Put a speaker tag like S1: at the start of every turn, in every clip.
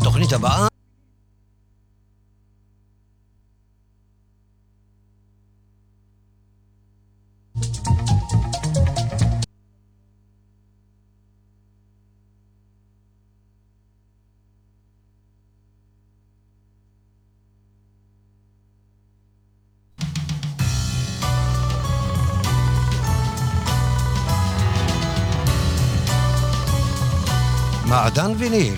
S1: התוכנית הבאה. מעדן ויניל,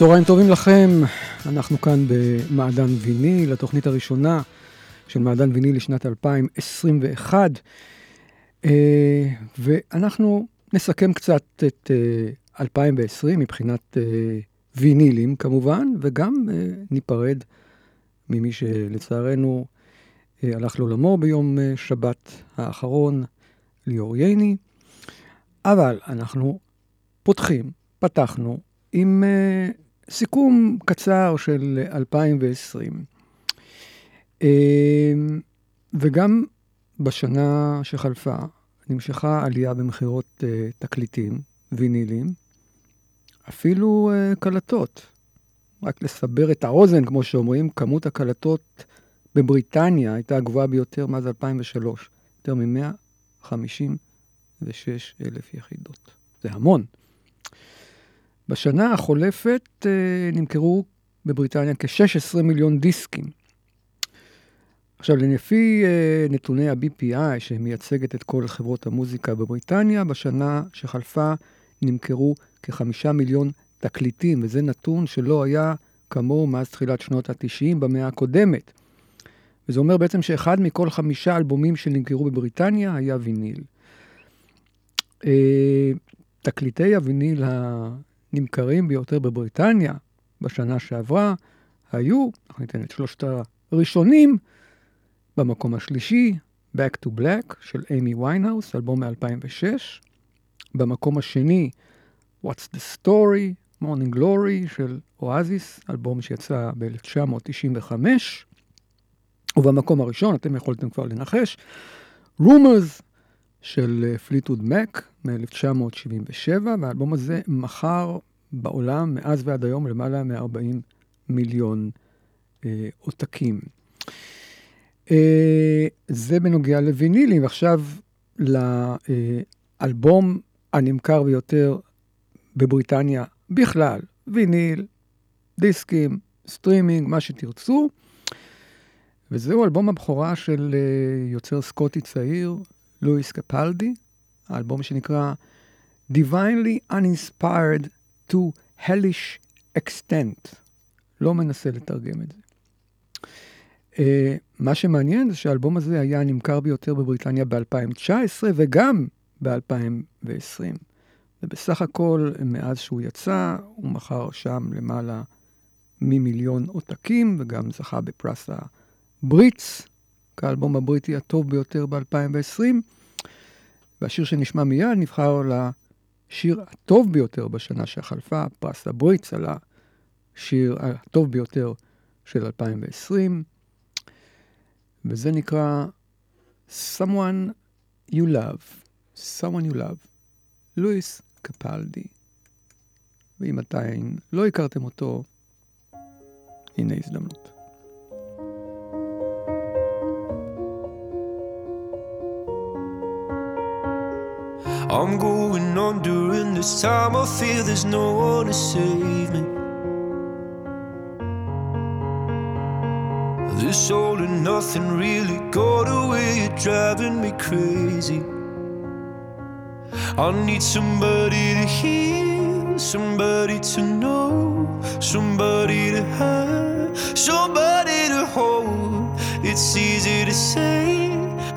S2: צהריים טובים לכם, אנחנו כאן במעדן ויניל, התוכנית הראשונה של מעדן ויניל לשנת 2021, אה, ואנחנו נסכם קצת את 2020 אה, מבחינת אה, וינילים כמובן, וגם ניפרד ממי שלצערנו הלך לעולמו ביום שבת האחרון, ליאור ייני, אבל אנחנו פותחים, פתחנו עם סיכום קצר של 2020.
S3: וגם בשנה שחלפה נמשכה עלייה במכירות תקליטים, וינילים, אפילו קלטות. רק לסבר את האוזן, כמו שאומרים, כמות הקלטות בבריטניה הייתה הגבוהה ביותר מאז 2003, יותר מ-156 אלף יחידות. זה המון. בשנה החולפת אה, נמכרו בבריטניה כ-16 מיליון דיסקים. עכשיו, לפי אה, נתוני ה-BPI, שמייצגת את כל חברות המוזיקה בבריטניה, בשנה שחלפה נמכרו כחמישה מיליון תקליטים, וזה נתון שלא היה כמוהו מאז תחילת שנות ה-90 במאה הקודמת. וזה אומר בעצם שאחד מכל חמישה אלבומים שנמכרו בבריטניה היה ויניל. אה, תקליטי הוויניל הנמכרים ביותר בבריטניה בשנה שעברה היו, אנחנו ניתן את שלושת הראשונים, במקום השלישי, Back to Black של אימי ויינהאוס, אלבום מ-2006. במקום השני, What's the Story, Morning Glory של אואזיס, אלבום שיצא ב-1995. ובמקום הראשון, אתם יכולתם כבר לנחש, Rumors של פליטוד מק מ-1977, והאלבום הזה מכר בעולם מאז ועד היום למעלה מ-40 מיליון אה, עותקים. אה, זה בנוגע לווינילים. עכשיו לאלבום הנמכר ביותר בבריטניה בכלל, ויניל, דיסקים, סטרימינג, מה שתרצו. וזהו אלבום הבכורה של uh, יוצר סקוטי צעיר, לואיס קפלדי, האלבום שנקרא Divinely Uninspired to Hellish Extent. לא מנסה לתרגם את זה. Uh, מה שמעניין זה שהאלבום הזה היה נמכר ביותר בבריטניה ב-2019 וגם ב-2020. ובסך הכל, מאז שהוא יצא, הוא מכר שם למעלה ממיליון עותקים, וגם זכה בפרס הבריטס, כאלבום הבריטי הטוב ביותר ב-2020. והשיר שנשמע מיד נבחר לשיר הטוב ביותר בשנה שחלפה, פרס הבריטס על השיר הטוב ביותר של 2020, וזה נקרא Someone You Love, Someone You Love, לואיס קפלדי. ואם עדיין לא הכרתם אותו, הנה הזדמנות. I'm going on during this time. I feel there's no one to save me. This all and nothing really got away, you're driving me crazy. I need somebody to hear, somebody to know, somebody to have, somebody to hold. It's easy to say,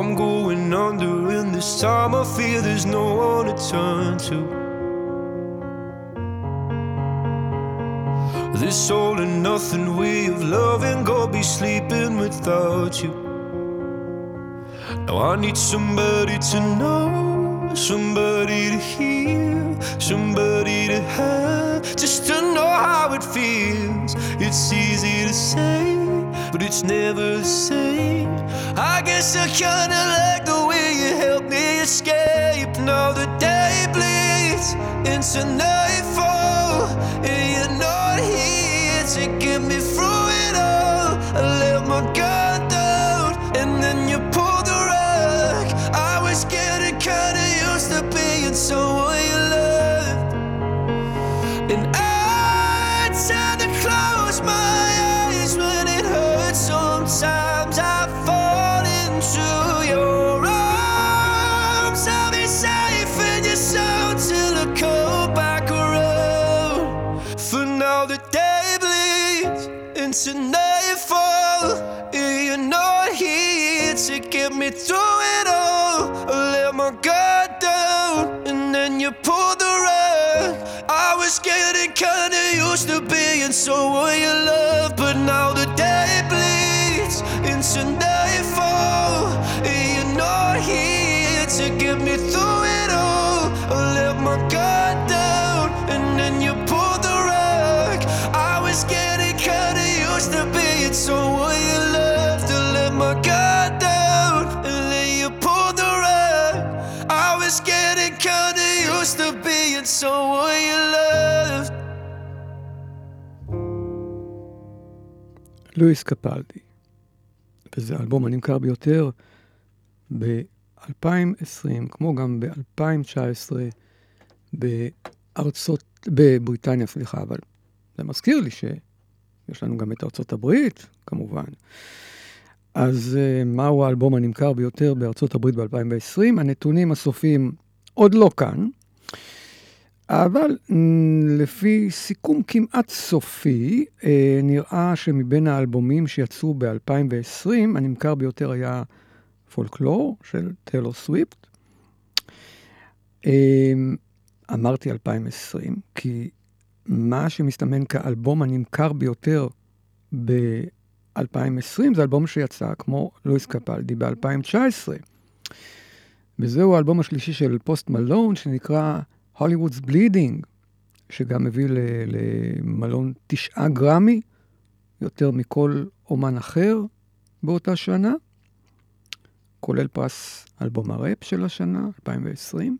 S3: I'm going under, and this time I feel there's no one to turn to. This all and nothing way of loving, go be sleeping without you. Now I need somebody to know, somebody to hear, somebody to have, just to know how it feels. It's easy to say but it's never the same. I guess I kinda like the way you help me escape. Now the day bleeds into nightfall, and you're not here to get me through and
S4: so will your love. But now the day bleeds into nightfall, and you're not here to get me through
S2: לואיס קפלדי. וזה האלבום הנמכר ביותר ב-2020, כמו גם ב-2019 בארצות, בבריטניה, סליחה, אבל זה מזכיר לי שיש לנו גם את ארצות הברית, כמובן. אז uh, מהו האלבום הנמכר ביותר בארצות הברית ב-2020? הנתונים הסופיים עוד לא כאן, אבל לפי סיכום כמעט סופי, אה, נראה שמבין האלבומים שיצאו ב-2020, הנמכר ביותר היה פולקלור של טיילור סוויפט. אה, אמרתי 2020, כי מה שמסתמן כאלבום הנמכר ביותר ב-2020 זה אלבום שיצא כמו לואיס קפלדי ב-2019. וזהו האלבום השלישי של פוסט מלון שנקרא Hollywood's Bleeding, שגם הביא למאלון תשעה גרמי, יותר מכל אומן אחר באותה שנה, כולל פרס אלבום הראפ של השנה, 2020.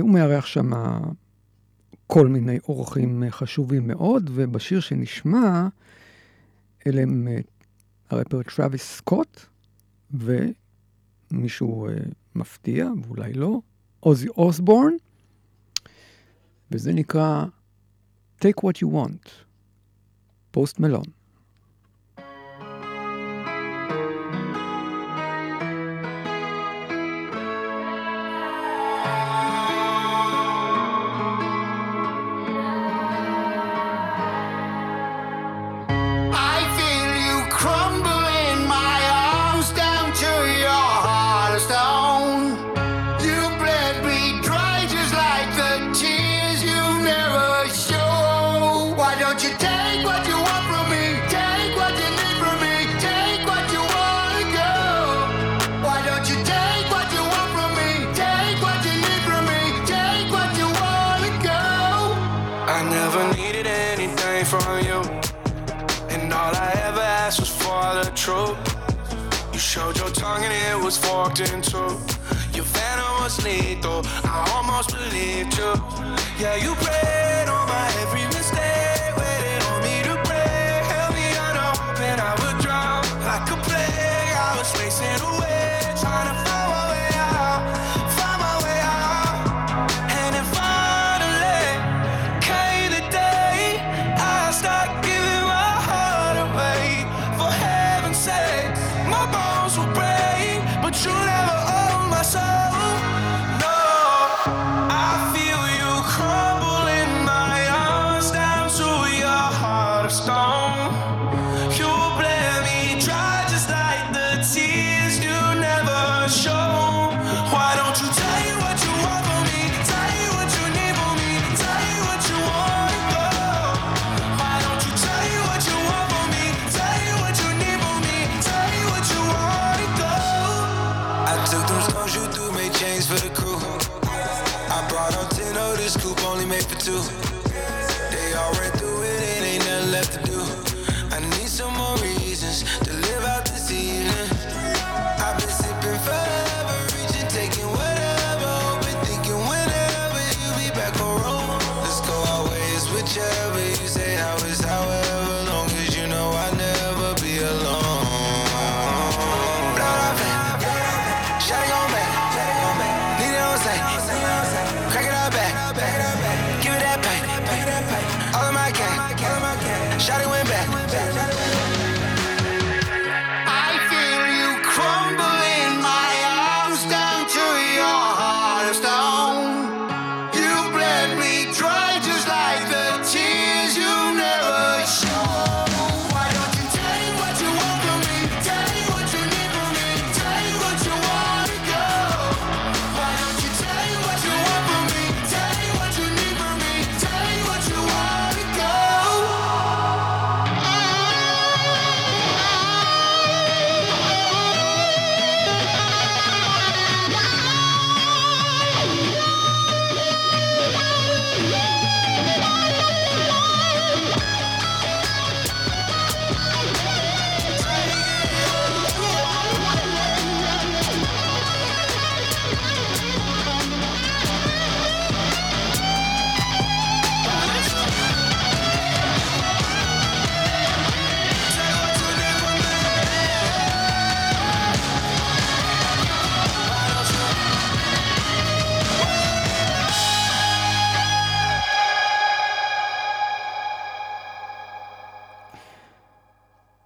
S2: הוא מארח שם כל מיני אורחים חשובים מאוד, ובשיר שנשמע, אלה הם הראפר טראביס סקוט, ומישהו מפתיע, ואולי לא, עוזי אוסבורן, וזה נקרא Take What You Want, פוסט מלון.
S4: Was forked in two. Your venom was lethal. I almost believed you. Yeah, you preyed on my every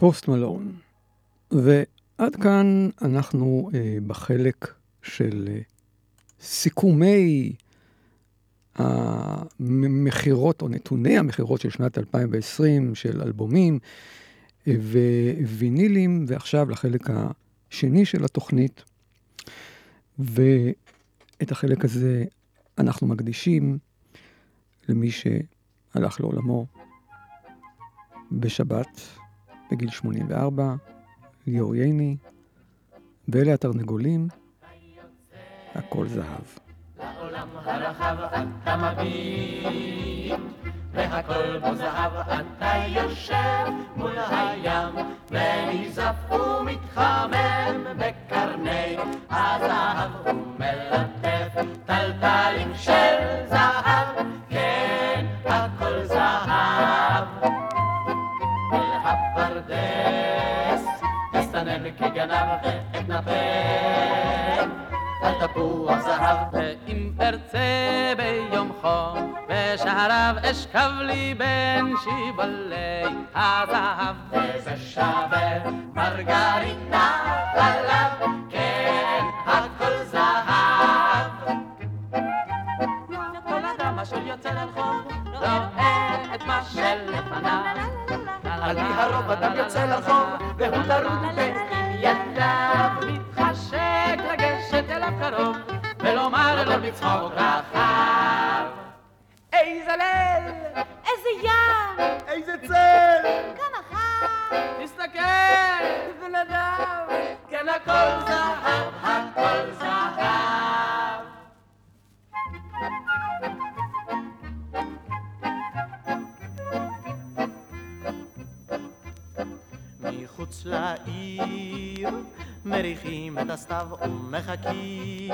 S2: פוסט מלון. ועד כאן אנחנו אה, בחלק של אה, סיכומי המכירות או נתוני המכירות של שנת 2020 של אלבומים אה, ווינילים, ועכשיו לחלק השני של התוכנית. ואת החלק הזה אנחנו מקדישים למי שהלך לעולמו בשבת, בגיל 84, ליאור ייני, ואלה התרנגולים, הכל זהב. לעולם הרחב אתה מביט, והכל בו זהב אתה יושב מול הים, ונזף ומתחמם בקרני הזהב, ומלטף טלטלים של כגנב ואתנפל על תפוח זהב. ואם ארצה ביום חום, בשעריו אשכב לי בין שיבולי הזהב. וזה שווה מרגריטה חלב, כן, הכל זהב. כל אדם אשר יוצא לרחוב, רואה את מה שלפניו. על פי הרוב אדם יוצא לרחוב, והוא טרוד קרוב, ולומר לו בצחוק רחב. איזה ליל!
S5: איזה ים!
S6: איזה צל!
S5: כמה חם!
S2: תסתכל! בן אדם! כן, הכל זהב, הכל זהב.
S6: מחוץ לעיר מריחים את הסתיו ומחכים.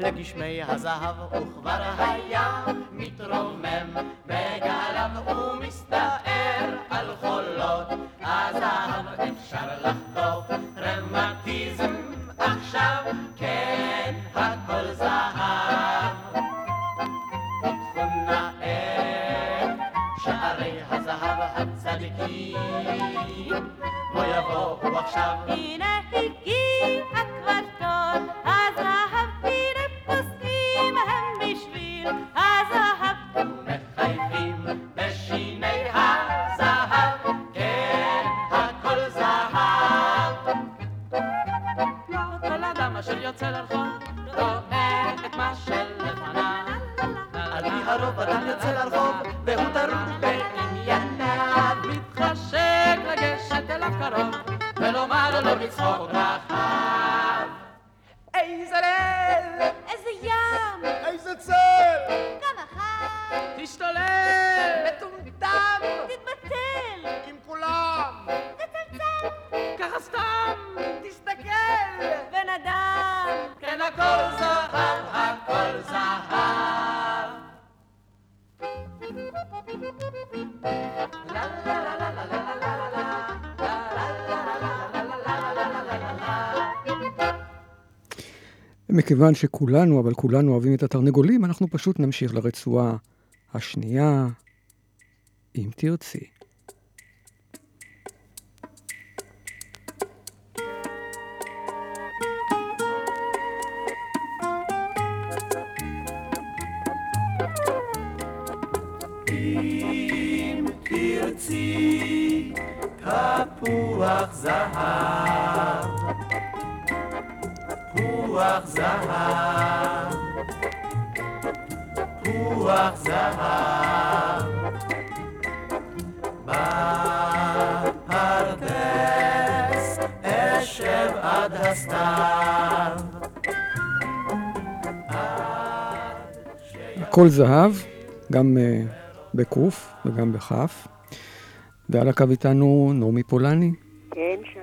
S6: לגשמי הזהב וכבר הים מתרומם בגליו ומסתער על חולות הזהב. אפשר לחטוף רמטיזם עכשיו כן הכל זהב הצדיקים בוא יבואו עכשיו.
S5: הנה הגיע
S2: מכיוון שכולנו, אבל כולנו אוהבים את התרנגולים, אנחנו פשוט נמשיך לרצועה השנייה, אם תרצי. הכל זהב, גם uh, בקוף וגם בכף. ועל הקו איתנו נעמי פולני.
S7: כן, של...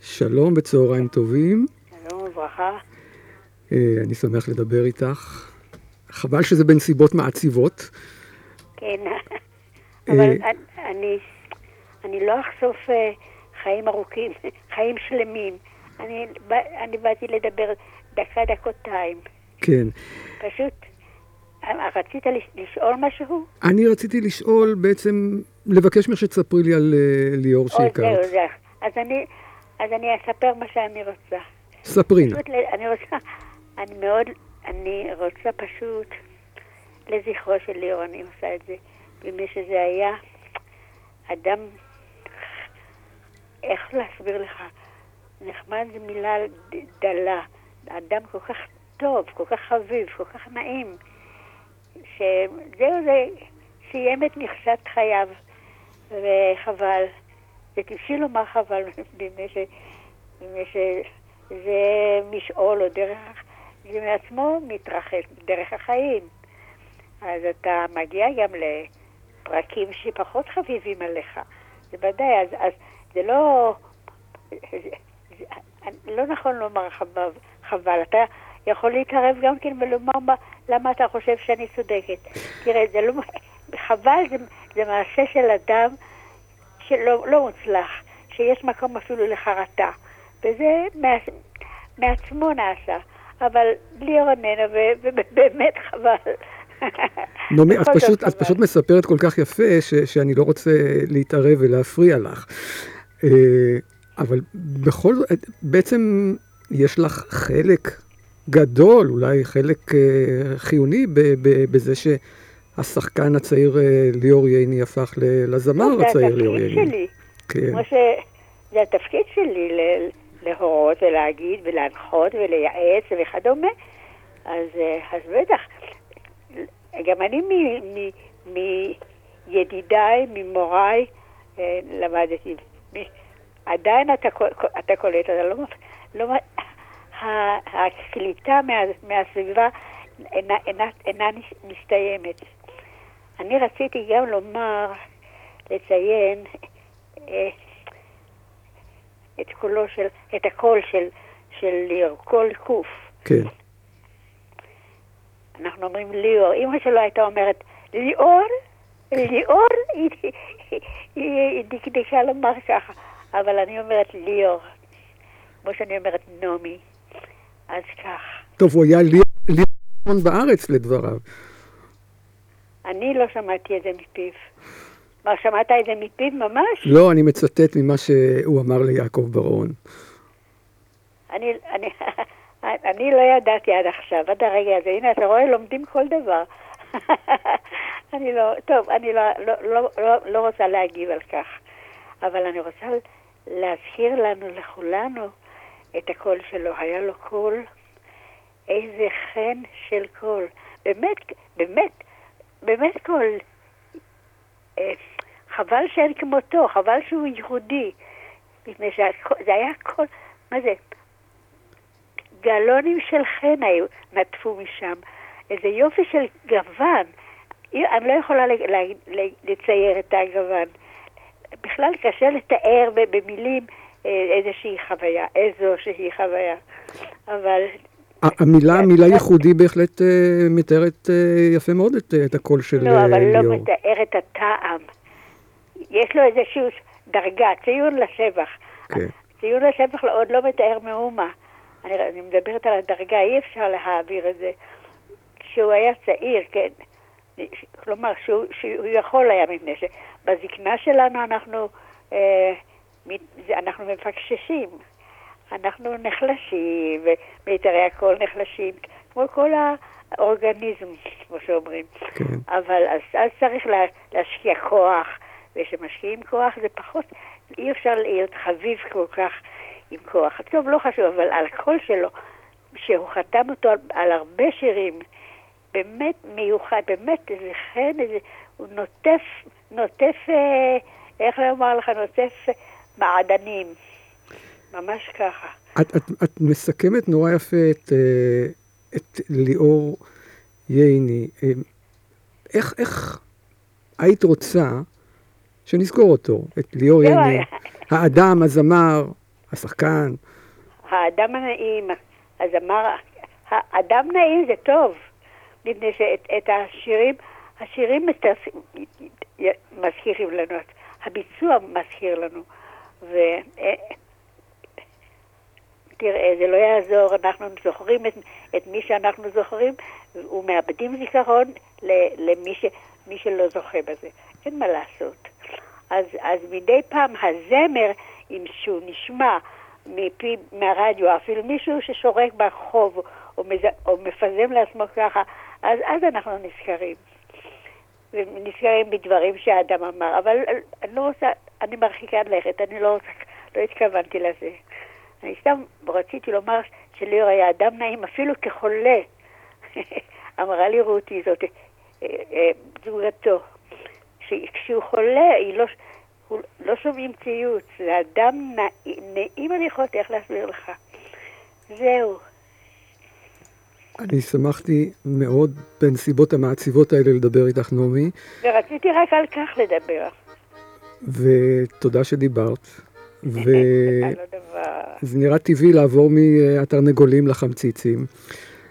S2: שלום, בצהריים טובים.
S7: שלום וברכה.
S2: Uh, אני שמח לדבר איתך. חבל שזה בנסיבות מעציבות.
S7: כן,
S2: אה,
S7: אבל אני- אני, אני לא אחשוף אה, חיים ארוכים, חיים שלמים. אני, אני באתי לדבר דקה, דקותיים.
S2: כן.
S7: פשוט, רצית לש- לשאול משהו?
S2: אני רציתי לשאול, בעצם, לבקש ממך שתספרי לי על אה, ליאור
S7: או
S2: שהכרת.
S7: זהו, זהו. אז אני, אז אני אספר מה שאני רוצה.
S2: ספרי נא.
S7: אני רוצה, אני מאוד, אני רוצה פשוט, לזכרו של ליאור אני עושה את זה, מפני שזה היה אדם, איך להסביר לך, נחמד זו מילה דלה, אדם כל כך טוב, כל כך חביב, כל כך נעים, שזהו זה, סיים את מכסת חייו, וחבל. זה טיפשי לומר חבל, מפני ש... מפני שזה משעול או דרך, זה מעצמו מתרחש, דרך החיים. אז אתה מגיע גם לפרקים שפחות חביבים עליך. זה ודאי, אז, אז זה לא... זה, זה, לא נכון לומר חבל, חבל. אתה יכול להתערב גם כן ולומר מה, למה אתה חושב שאני צודקת. תראה, זה לא... חבל זה, זה מעשה של אדם שלא לא מוצלח, שיש מקום אפילו לחרטה. וזה מה, מעצמו נעשה. אבל ליאור איננה, ובאמת חבל.
S2: נעמי, את פשוט, את. פשוט מספרת כל כך יפה, ש, שאני לא רוצה להתערב ולהפריע לך. אה, אבל בכל זאת, את- בעצם יש לך חלק גדול, אולי חלק אה, חיוני ב, ב, בזה שהשחקן הצעיר אה, ליאור ייני הפך ל- לזמר
S7: זה
S2: הצעיר ליאור ייני.
S7: שלי.
S2: כן.
S7: כמו שזה התפקיד שלי ל- להורות ולהגיד ולהנחות ולייעץ וכדומה. אז, אה, אז בטח, גם אני מידידיי, ממוריי, למדתי. עדיין אתה, אתה קולט, אתה לא... לא הקליטה מה, מהסביבה אינה, אינה, אינה מסתיימת. אני רציתי גם לומר, לציין אה, את קולו של, את הקול של, של ליאור, קול קוף.
S2: כן.
S7: אנחנו אומרים ליאור. אימא שלו הייתה אומרת, ליאור? ליאור? היא דקדקה לומר ככה, אבל אני אומרת ליאור. כמו שאני אומרת נעמי. אז כך.
S2: טוב, הוא היה ראשון בארץ לדבריו.
S7: אני לא שמעתי את זה מפיו. מה, שמעת את זה מפיו ממש?
S2: לא, אני מצטט ממה שהוא אמר ליעקב ברון.
S7: אני, אני, אני לא ידעתי עד עכשיו, עד הרגע הזה. הנה, אתה רואה, לומדים כל דבר. אני לא, טוב, אני לא, לא, לא, לא, לא רוצה להגיב על כך, אבל אני רוצה להזכיר לנו, לכולנו, את הקול שלו. היה לו קול, איזה חן של קול. באמת, באמת, באמת קול. אה, חבל שאין כמותו, חבל שהוא ייחודי. מפני שזה היה קול, מה זה? גלונים של חן היו, נטפו משם. איזה יופי של גוון. אני לא יכולה לצייר את הגוון. בכלל קשה לתאר במילים איזושהי חוויה, איזו שהיא חוויה. אבל
S2: המילה, המילה ייחודי בהחלט אה, מתארת אה, יפה מאוד את, אה, את הקול של
S7: לא,
S2: אה,
S7: אבל לא
S2: ליאור.
S7: מתאר את הטעם. יש לו איזושהי דרגה, ציון לשבח.
S2: כן.
S7: ציון לשבח עוד לא מתאר מאומה. אני, אני מדברת על הדרגה, אי אפשר להעביר את זה. כשהוא היה צעיר, כן. כלומר, שהוא, שהוא יכול היה, מפני שבזקנה שלנו אנחנו, אה, אנחנו מפקששים. אנחנו נחלשים, ומיתרי הקול נחלשים, כמו כל האורגניזם, כמו שאומרים.
S2: כן.
S7: אבל אז, אז צריך לה, להשקיע כוח, וכשמשקיעים כוח זה פחות, אי אפשר להיות חביב כל כך עם כוח. טוב, לא חשוב, אבל על הקול שלו, שהוא חתם אותו על, על הרבה שירים, באמת מיוחד, באמת איזה חן, איזה, הוא נוטף, נוטף, אה, איך לומר לך, נוטף מעדנים. ממש ככה.
S2: את, את, את מסכמת נורא יפה את, אה, את ליאור ייני. אה, איך, איך היית רוצה שנזכור אותו, את ליאור
S7: זהו,
S2: ייני, האדם, הזמר, השחקן.
S7: האדם הנעים, הזמר, האדם נעים זה טוב, מפני שאת את השירים, השירים מזכירים לנו, הביצוע מזכיר לנו. ו... תראה, זה לא יעזור, אנחנו זוכרים את, את מי שאנחנו זוכרים, ומאבדים זיכרון למי ש, מי שלא זוכה בזה. אין מה לעשות. אז, אז מדי פעם הזמר, אם שהוא נשמע מפי, מהרדיו, אפילו מישהו ששורק ברחוב, או, מז, או מפזם לעצמו ככה, אז, אז אנחנו נזכרים. ונזכרים בדברים שהאדם אמר, אבל אני לא רוצה, אני מרחיקה לכת, אני לא לא התכוונתי לזה. אני סתם רציתי לומר שליאור היה אדם נעים אפילו כחולה. אמרה לי רותי זאת, אה, אה, זוגתו, שכשהוא חולה, היא לא, הוא, לא שומעים ציוץ, זה אדם נעים, אני יכולתי איך להסביר לך. זהו.
S2: אני שמחתי מאוד בנסיבות המעציבות האלה לדבר איתך, נעמי,
S7: ורציתי רק על כך לדבר.
S2: ותודה שדיברת.
S7: על הדבר.
S2: נראה טבעי לעבור מהתרנגולים לחמציצים.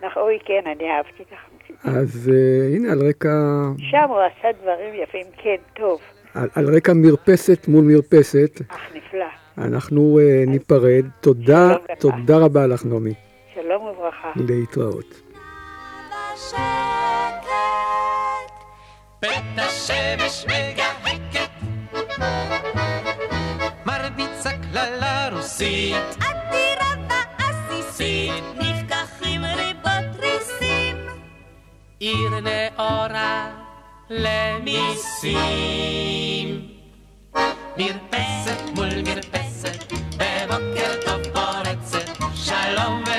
S7: נכון, אוי, כן, אני אהבתי את החמצית.
S2: אז uh, הנה, על רקע,
S7: שם הוא עשה דברים יפים, כן, טוב.
S2: על, על רקע מרפסת מול מרפסת,
S7: אך נפלא.
S2: אנחנו uh, ניפרד. תודה. תודה רבה לך, נעמי.
S7: שלום וברכה.
S2: להתראות.
S8: בית השמש מגהקת קללה רוסית
S5: עתירה ועסיסית, נפקחים ריבות ריסים.
S8: עיר נאורה למיסים מרפסת מול מרפסת בבוקר טוב פורצת שלום ודש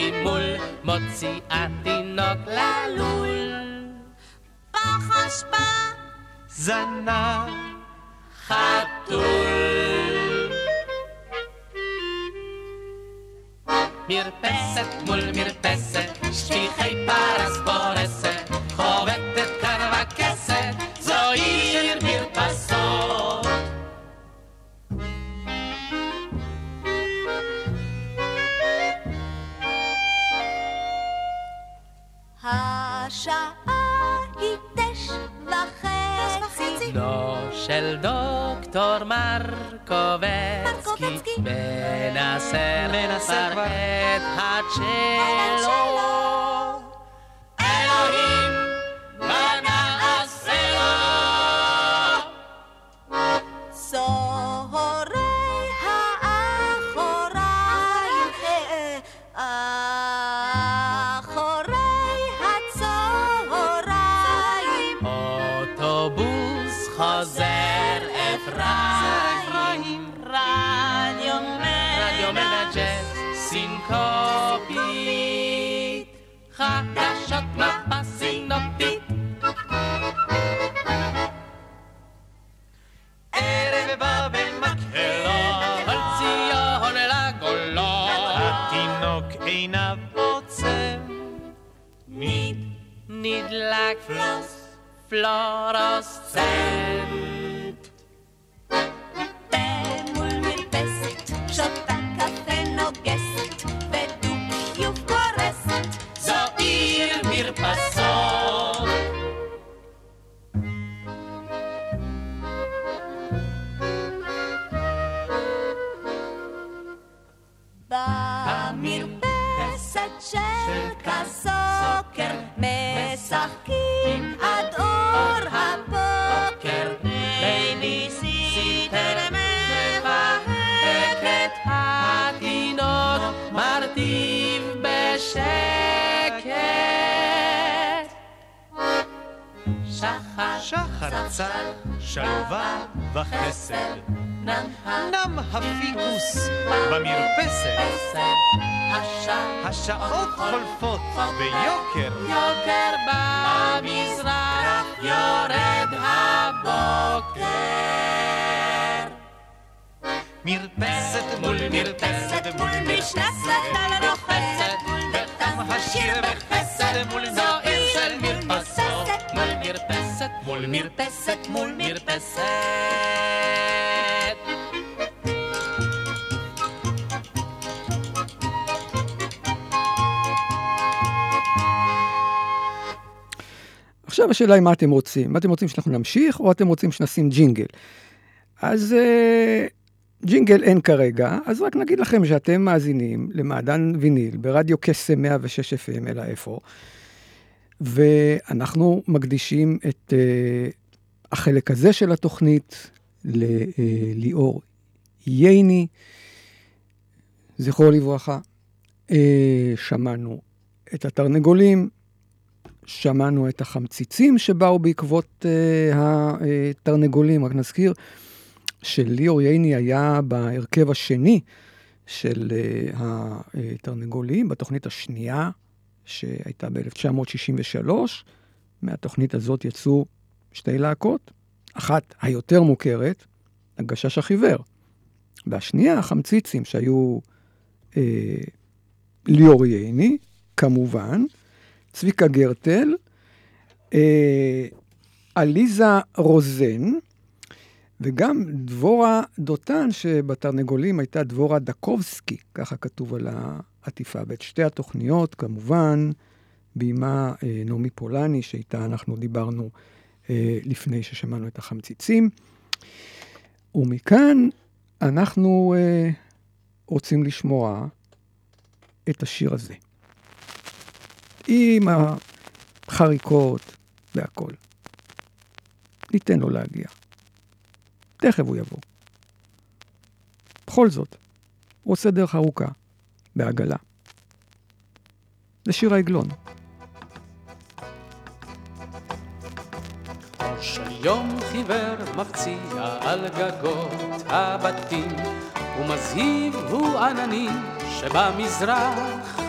S8: ממול מוציאה תינוק ללול.
S5: פח אשפה,
S8: זנב חתול. מרפסת מול מרפסת, שטיחי פרס פורסת, לא של דוקטור מרקובצקי. מנסה כבר את הצ'לו. אלוהים, מה נעשה לו?
S5: האחוריים, אה, אחורי הצהריים,
S8: אוטובוס חוזר אפרים, רדיו מנג'ס סינקופית, חדשות מפה סינופית. ערב בא במקהלה, על ציון לגולה, התינוק עיניו עוצם, נד, נדלק. פלוס, Flora's sand. שחר,
S6: שחר צל, שלווה וחסד.
S8: נם
S6: הפיקוס במרפסת, השעות חולפות ביוקר.
S8: יוקר במזרח יורד.
S6: הבוקר. מרפסת מול מרפסת מול משנסת על הרוחצת ותם השיר בחסד מול זו עיר של מרפסות מול מרפסת מול מרפסת מול מרפסת
S2: עכשיו השאלה היא מה אתם רוצים. מה אתם רוצים שאנחנו נמשיך, או אתם רוצים שנשים ג'ינגל? אז אה, ג'ינגל אין כרגע, אז רק נגיד לכם שאתם מאזינים למעדן ויניל ברדיו קסם 106 FM, אלא איפה, ואנחנו מקדישים את אה, החלק הזה של התוכנית לליאור ייני, זכרו לברכה. אה, שמענו את התרנגולים, שמענו את החמציצים שבאו בעקבות uh, התרנגולים, רק נזכיר שליאור ייני היה בהרכב השני של uh, התרנגולים, בתוכנית השנייה שהייתה ב-1963. מהתוכנית הזאת יצאו שתי להקות, אחת היותר מוכרת, הגשש החיוור, והשנייה החמציצים שהיו uh, ליאור ייני, כמובן, צביקה גרטל, אה, עליזה רוזן, וגם דבורה דותן, שבתרנגולים הייתה דבורה דקובסקי, ככה כתוב על העטיפה. ואת שתי התוכניות, כמובן, ביימה אה, נעמי פולני, שאיתה אנחנו דיברנו אה, לפני ששמענו את החמציצים. ומכאן אנחנו אה, רוצים לשמוע את השיר הזה. עם החריקות והכול. ניתן לו להגיע. תכף הוא יבוא. בכל זאת, הוא עושה דרך ארוכה, בעגלה. זה שיר העגלון.
S8: יום חיוור מפציע על גגות הבתים, ומזהיב הוא עננים שבמזרח.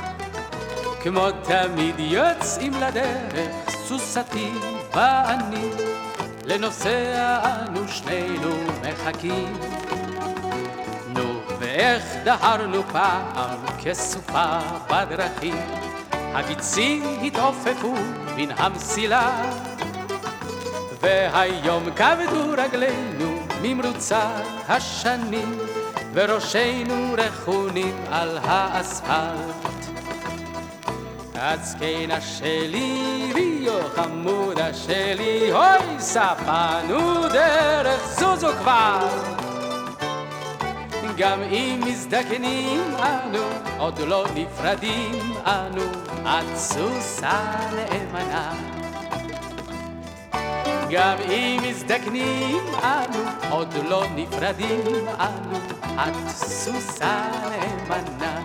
S8: כמו תמיד יוצאים לדרך, סוסתי ואני, לנוסע אנו שנינו מחכים. נו, ואיך דהרנו פעם כסופה בדרכים, הגיצים התעופפו מן המסילה, והיום כבדו רגלינו ממרוצת השנים, וראשינו רכונים על האספלט. הזקנה שלי, ריו חמודה שלי, אוי ספנו דרך זוזו כבר. גם אם מזדקנים אנו, עוד לא נפרדים אנו, את סוסה נאמנה. גם אם מזדקנים אנו, עוד לא נפרדים אנו, את סוסה נאמנה.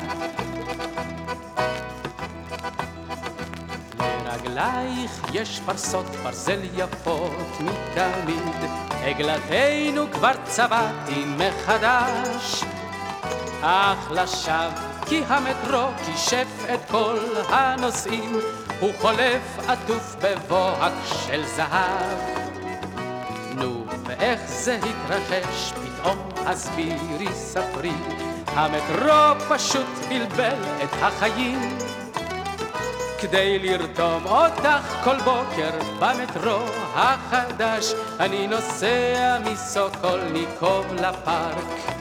S8: לרגלייך יש פרסות ברזל יפות מתמיד, עגלתנו כבר צבעתי מחדש. אך לשווא כי המטרו כישף את כל הנוסעים, הוא חולף עטוף בבוהק של זהב. נו, ואיך זה התרחש פתאום הסבירי ספרי, המטרו פשוט בלבל את החיים. כדי לרתום אותך כל בוקר במטרו החדש. אני נוסע מסוקולניקוב לפארק.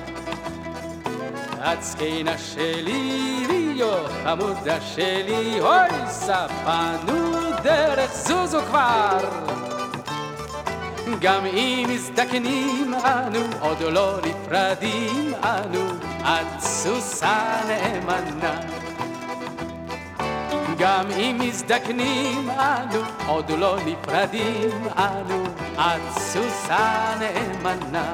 S8: את זקנה שלי, ריו חמודה שלי, אוי ספנו דרך זוזו כבר. גם אם מזדקנים אנו, עוד לא נפרדים אנו, את סוסה נאמנה גם אם מזדקנים אנו, עוד לא נפרדים אנו, את סוסה נאמנה.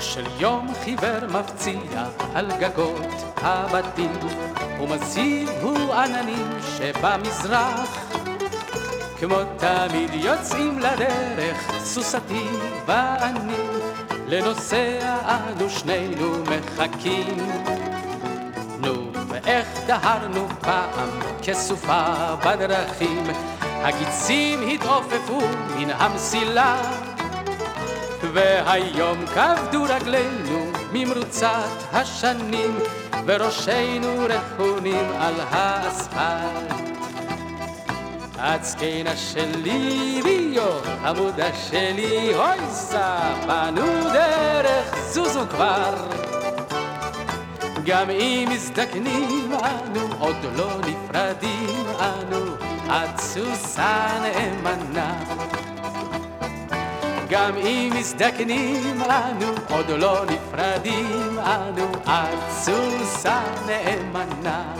S8: של יום חיוור מפציע על גגות הבתים, ומזהיב הוא עננים שבמזרח. כמו תמיד יוצאים לדרך, סוסתי ואני, לנוסע אנו שנינו מחכים. נו, ואיך דהרנו פעם כסופה בדרכים, הגיצים התעופפו מן המסילה, והיום כבדו רגלינו ממרוצת השנים, וראשינו רכונים על האספלט. הצקנה שלי ויו, עמודה שלי, אוי ספנו דרך, זוזו כבר. גם אם מזדקנים אנו, עוד לא נפרדים אנו, את סוסה נאמנה. גם אם מזדקנים אנו, עוד לא נפרדים אנו, את סוסה נאמנה.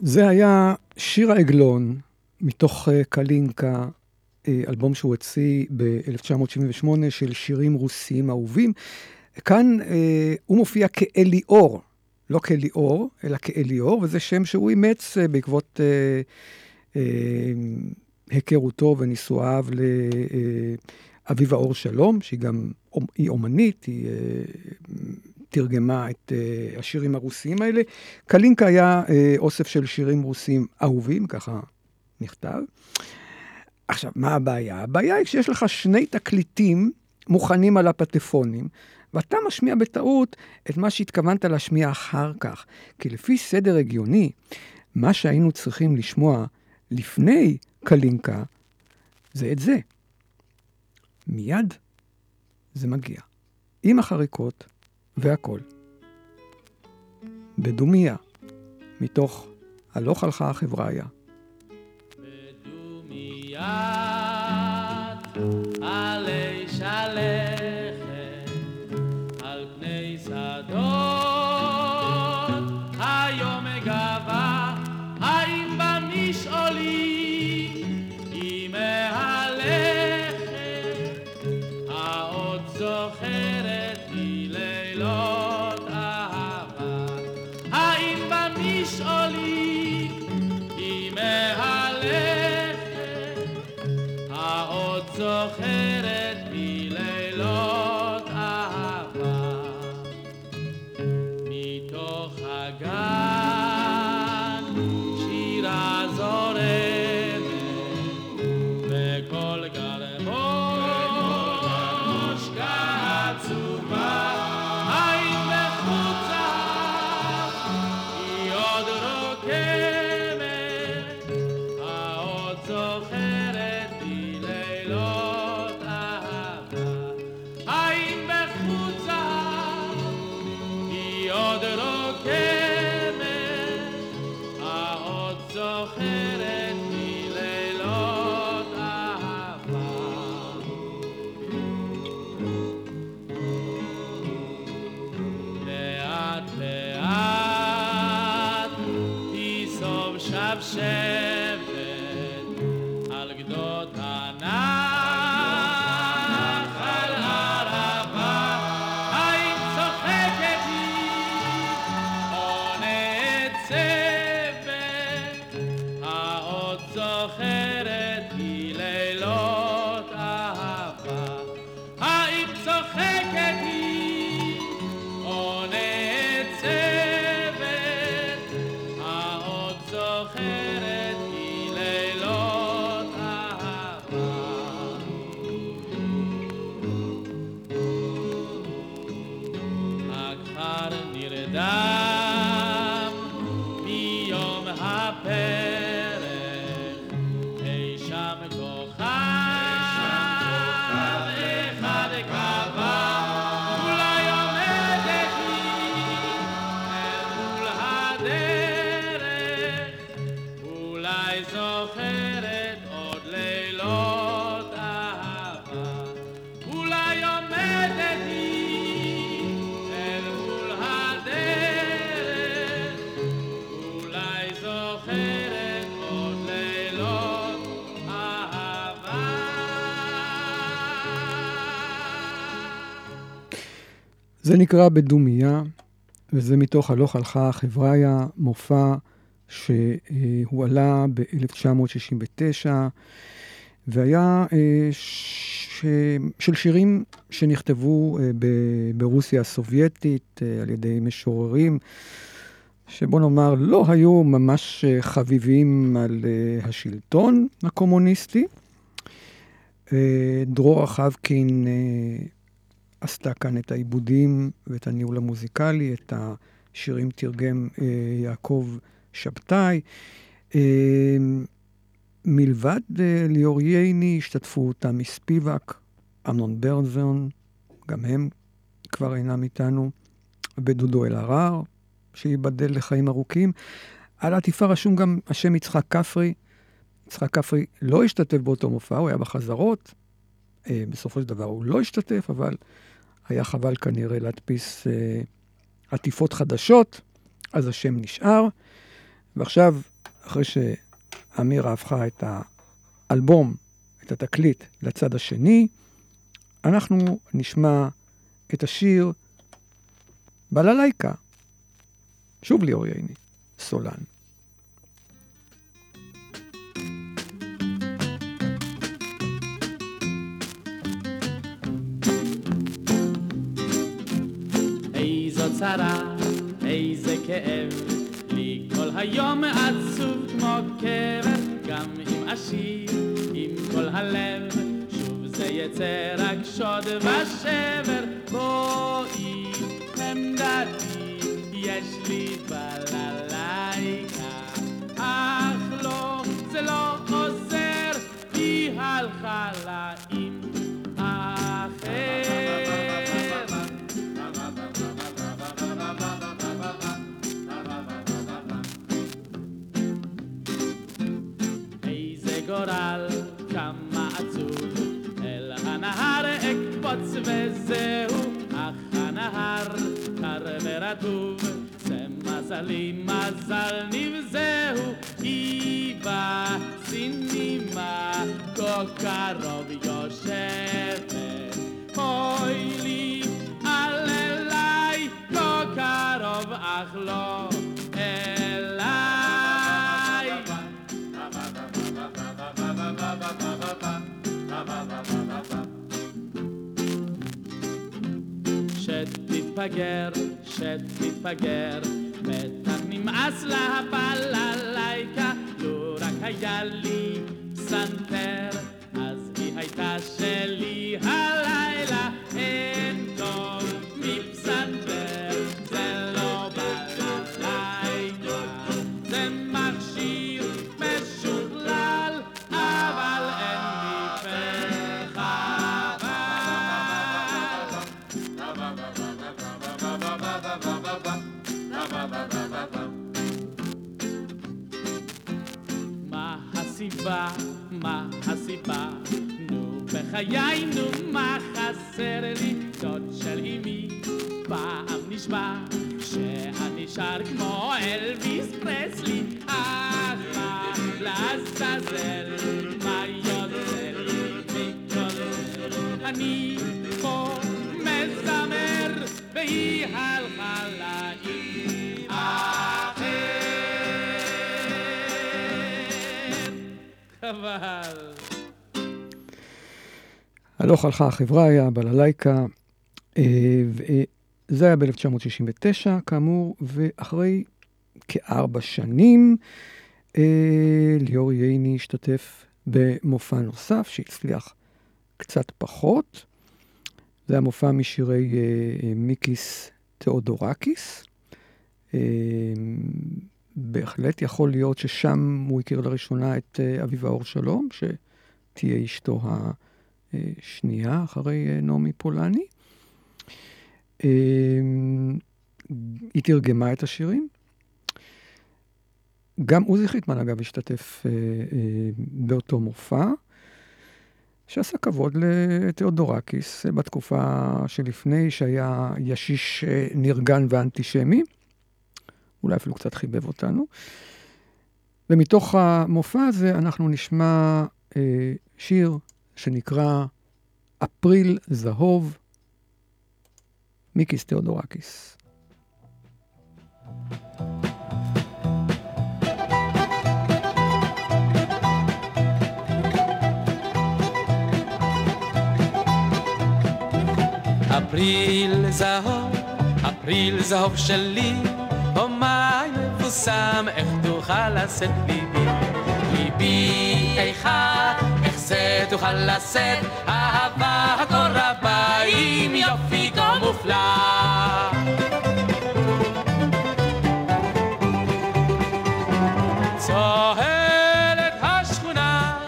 S2: זה היה שיר העגלון מתוך אה, קלינקה, אה, אלבום שהוא הוציא ב-1978 של שירים רוסיים אהובים. כאן אה, הוא מופיע כאליאור, לא כאליאור, אלא כאליאור, וזה שם שהוא אימץ בעקבות היכרותו ונישואיו לאביבה אור שלום, שהיא גם, היא אומנית, היא תרגמה את השירים הרוסיים האלה. קלינקה היה אוסף של שירים רוסיים אהובים, ככה נכתב. עכשיו, מה הבעיה? הבעיה היא שיש לך שני תקליטים מוכנים על הפטפונים, ואתה משמיע בטעות את מה שהתכוונת להשמיע אחר כך. כי לפי סדר הגיוני, מה שהיינו צריכים לשמוע לפני קלינקה, זה את זה. מיד זה מגיע. עם החריקות, והכל. בדומיה, מתוך הלוך הלכה החבריה.
S8: בדומיית עלי שלכת minute.
S2: זה נקרא בדומיה, וזה מתוך הלוך הלכה החבריה, מופע שהועלה ב-1969, והיה אה, ש-. של שירים שנכתבו אה. ברוסיה הסובייטית אה, על ידי משוררים, שבוא נאמר לא היו ממש חביבים על השלטון הקומוניסטי. דרור אחבקין אה, עשתה כאן את העיבודים ואת הניהול המוזיקלי, את השירים תרגם אה, יעקב שבתאי. אה, מלבד אה, ליאור ייני השתתפו תמי ספיבק, אמנון ברנזון, גם הם כבר אינם איתנו, ודודו אלהרר, שייבדל לחיים ארוכים. על העטיפה רשום גם השם יצחק כפרי. יצחק כפרי לא השתתף באותו מופע, הוא היה בחזרות. אה, בסופו של דבר הוא לא השתתף, אבל היה חבל כנראה להדפיס אה, עטיפות חדשות, אז השם נשאר. ועכשיו, אחרי שאמירה הפכה את האלבום, את התקליט, לצד השני, אנחנו נשמע את השיר בללייקה. שוב ליאור ייני, סולן.
S8: צרה, איזה כאב, לי כל היום עצוב כמו קבר, גם אם אשיר עם כל הלב, שוב זה יצא רק שוד ושבר, בואי עמדתי, יש לי בללייקה, אך לא, זה לא עוזר, היא הלכה לה וזהו, אך הנהר קר ורטוב, זה מזלי מזל נבזהו, היא בסינימה, כה קרוב יושבת, אוי לי, על אליי, כה קרוב אך לא אליי. שתתפגר, שתתפגר, בטח נמאס לה בללייקה, לו רק היה לי פסנתר, אז היא הייתה שלי הלילה, אין טוב מפסנתר, בחיי, נו מה חסר לי? דוד של אמי פעם נשבע שאני שר כמו אלוויס פרסלי אך מה לעזאזל? מה יוצא לי מכל? אני פה מזמר והיא הלכה עם אחר חבל
S2: הלוך הלכה החברה היה בללייקה, אה, וזה היה ב-1969, כאמור, ואחרי כארבע שנים, אה, ליאור ייני השתתף במופע נוסף שהצליח קצת פחות. זה היה מופע משירי אה, מיקיס תיאודורקיס. בהחלט יכול להיות ששם הוא הכיר לראשונה את אביבה אור שלום, שתהיה אשתו השנייה אחרי אה, נעמי פולני. אה, היא תרגמה את השירים. גם עוזי חיטמן, אגב, השתתף אה, אה, באותו מופע, שעשה כבוד לתיאודורקיס אה, בתקופה שלפני, שהיה ישיש אה, נרגן ואנטישמי. אולי אפילו קצת חיבב אותנו. ומתוך המופע הזה אנחנו נשמע אה, שיר שנקרא אפריל זהוב, מיקיס תיאודורקיס.
S8: אפריל זהוב, אפריל זהוב שלי, אומי מפוסם, איך תוכל לשאת ליבי? ליבי איכה, איך זה תוכל לשאת? אהבה הכל רבה עם יופי כה מופלא. צוהלת השכונה,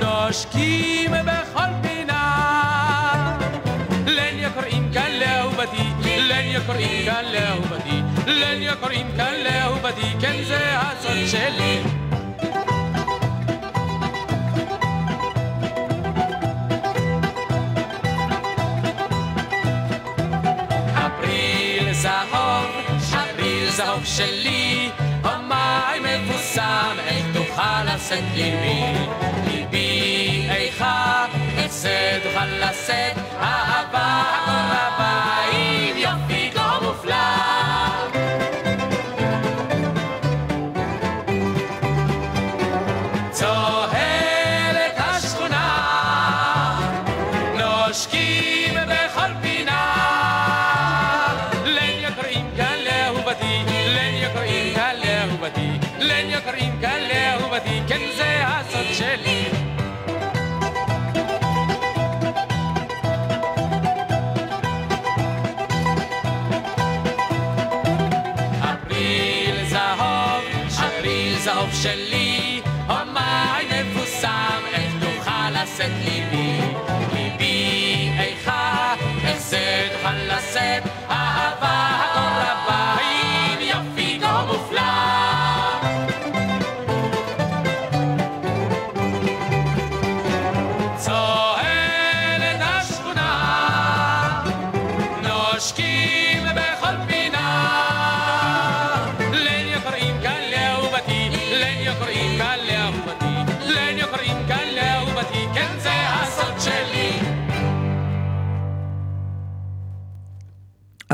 S8: נושקים בכל פינה. לניה קוראים כאן לאהובתי, לניה קוראים כאן לאהובתי, לניה קוראים כאן לאהובתי, כן זה הסוד שלי. זהוב, אפריל זהוב שלי, אומי מפוסם, איך תוכל לשאת ליבי? ליבי איכה, זה תוכל לשאת? אהבה רבה,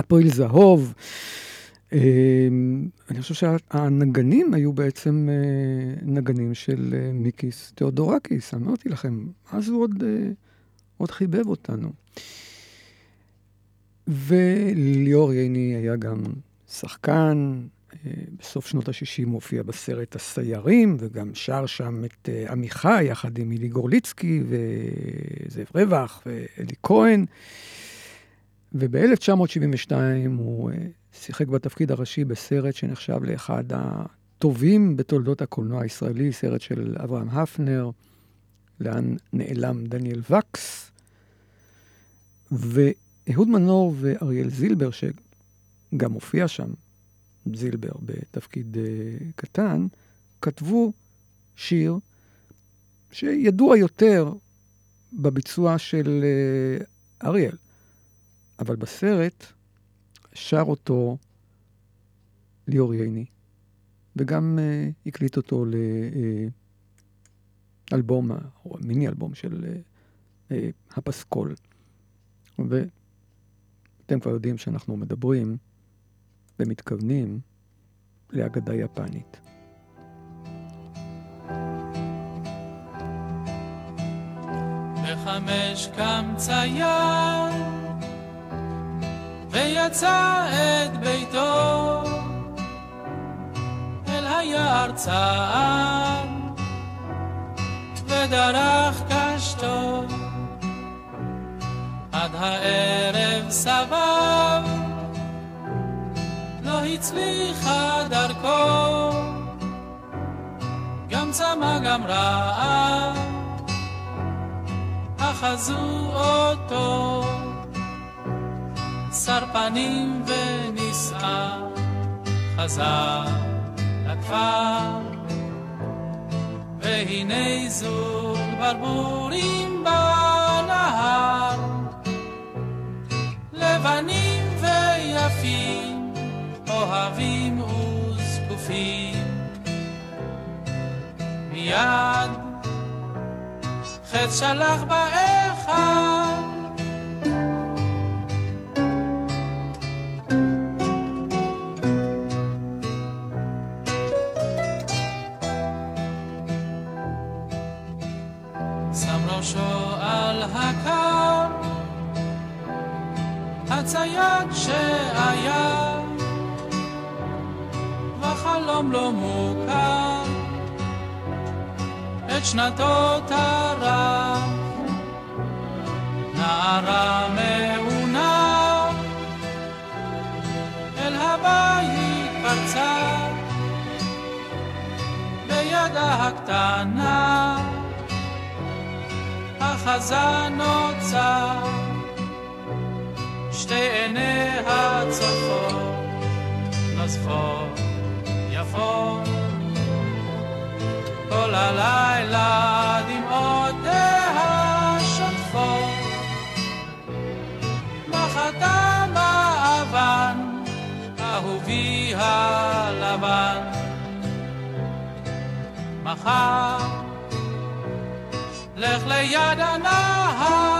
S8: אפריל זהוב.
S2: אה, אני חושב שהנגנים היו בעצם אה, נגנים של אה, מיקיס תיאודורקיס, אמרתי לכם, אז הוא עוד, עוד חיבב אותנו. וליאור ייני היה גם שחקן, בסוף שנות ה-60 הוא הופיע בסרט הסיירים, וגם שר שם את עמיחי יחד עם אילי גורליצקי וזאב רווח ואלי כהן. וב-1972 הוא אה, שיחק בתפקיד הראשי בסרט שנחשב לאחד הטובים בתולדות הקולנוע הישראלי, סרט של אברהם הפנר, לאן נעלם דניאל וקס. ואהוד מנור ואריאל זילבר, שגם הופיע שם, זילבר בתפקיד uh, קטן, כתבו שיר שידוע יותר בביצוע של uh, אריאל. אבל בסרט שר אותו ליאור ייני, וגם uh, הקליט אותו לאלבום, או מיני אלבום של uh, הפסקול. ואתם כבר יודעים שאנחנו מדברים ומתכוונים לאגדה יפנית.
S8: בחמש קם צייר ויצא את ביתו אל היער צעד ודרך קשתו עד הערב סבב. לא הצליחה דרכו גם צמא גם רעב אחזו אותו שר פנים ונישא, חזר לכפר. והנה זוג ברבורים בנהר, לבנים ויפים, אוהבים וזקופים. מיד חץ שלח באחד הצייד שהיה וחלום לא מוכר. את שנתו טרף נערה מעונה אל הבית פרצה בידה הקטנה החזה נוצר שתי עיניה צופות נוזפות יפות כל הלילה דמעותיה שוטפות מחתה מאבן אהובי הלבן. מחר לך ליד הנהר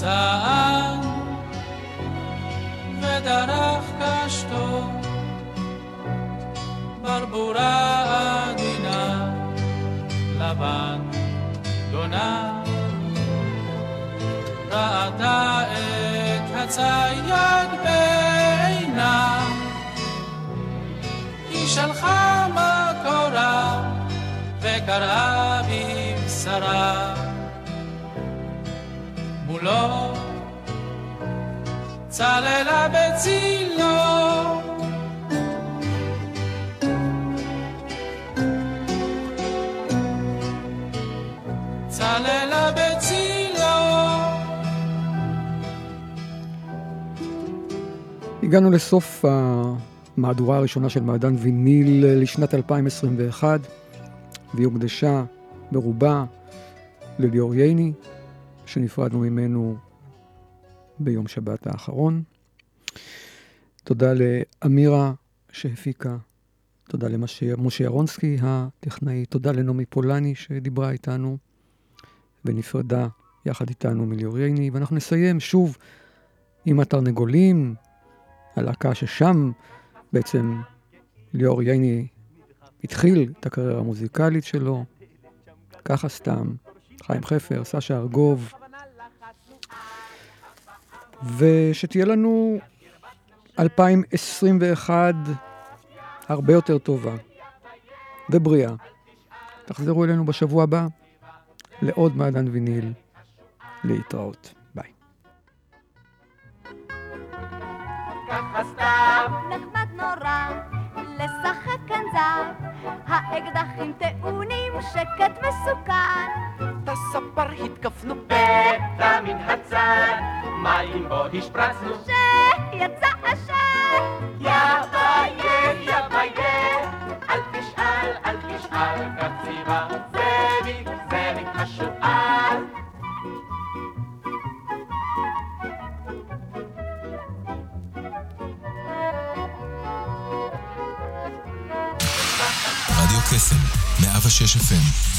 S8: צעד ודרך קשתו ברבורה עדינה לבן גונה. ראתה את הצייד בעינה. היא שלחה מקורה וקראה בבשרה מולו צללה בצילו. צללה בצילו.
S2: הגענו לסוף המהדורה הראשונה של מעדן ויניל לשנת 2021, והיא הוקדשה ברובה לליאור ייני, שנפרדנו ממנו ביום שבת האחרון. תודה לאמירה שהפיקה, תודה למשה ירונסקי הטכנאי, תודה לנעמי פולני שדיברה איתנו ונפרדה יחד איתנו מליאור ייני, ואנחנו נסיים שוב עם התרנגולים, הלהקה ששם בעצם ליאור ייני התחיל את הקריירה המוזיקלית שלו, ככה סתם, חיים חפר, סשה ארגוב, ושתהיה לנו 2021 הרבה יותר טובה ובריאה. תחזרו אלינו בשבוע הבא לעוד מעדן ויניל להתראות. ביי.
S5: ככה סתם נחמד נורא לשחק כאן זר האקדחים טעונים שקט מסוכן
S6: הספר התקפנו פתע מן הצד. מים בו השפרצנו.
S5: שיצא עשן
S6: יא ביי יא ביי אל תשאל אל תשאל קציבה זאביק זאביק השועל.
S9: רדיו קסם, 106 FM,